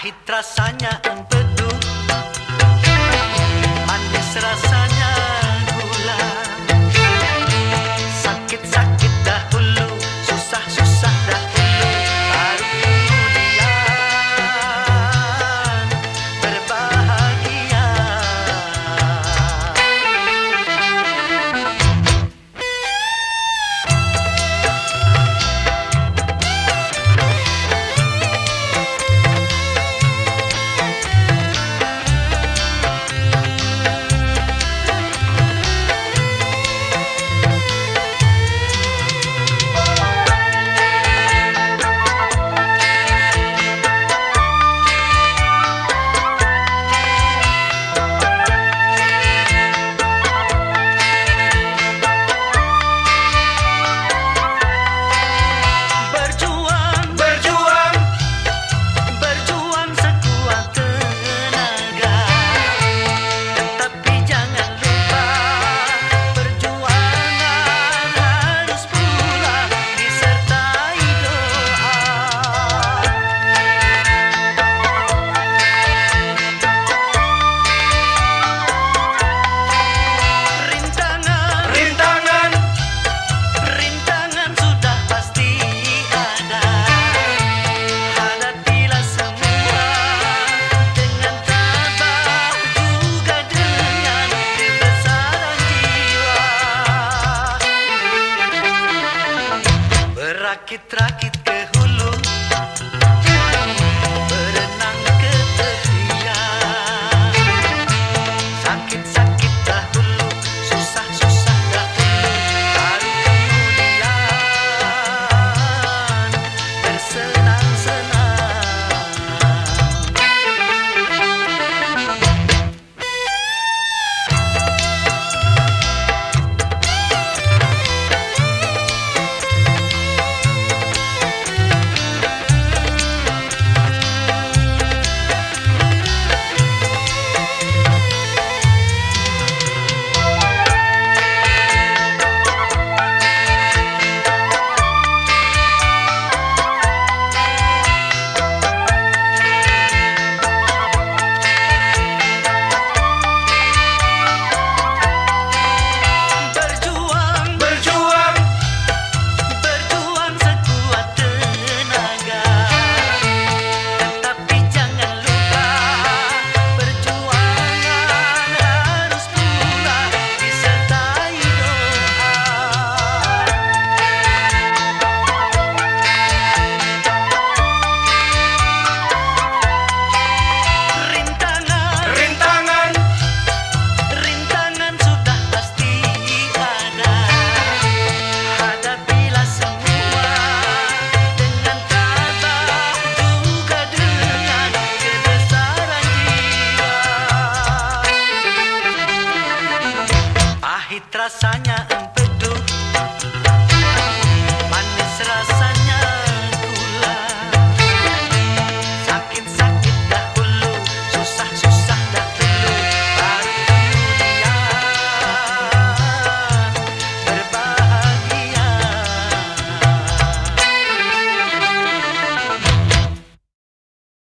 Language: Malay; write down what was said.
Pahit rasanya empedu que traz. rasanya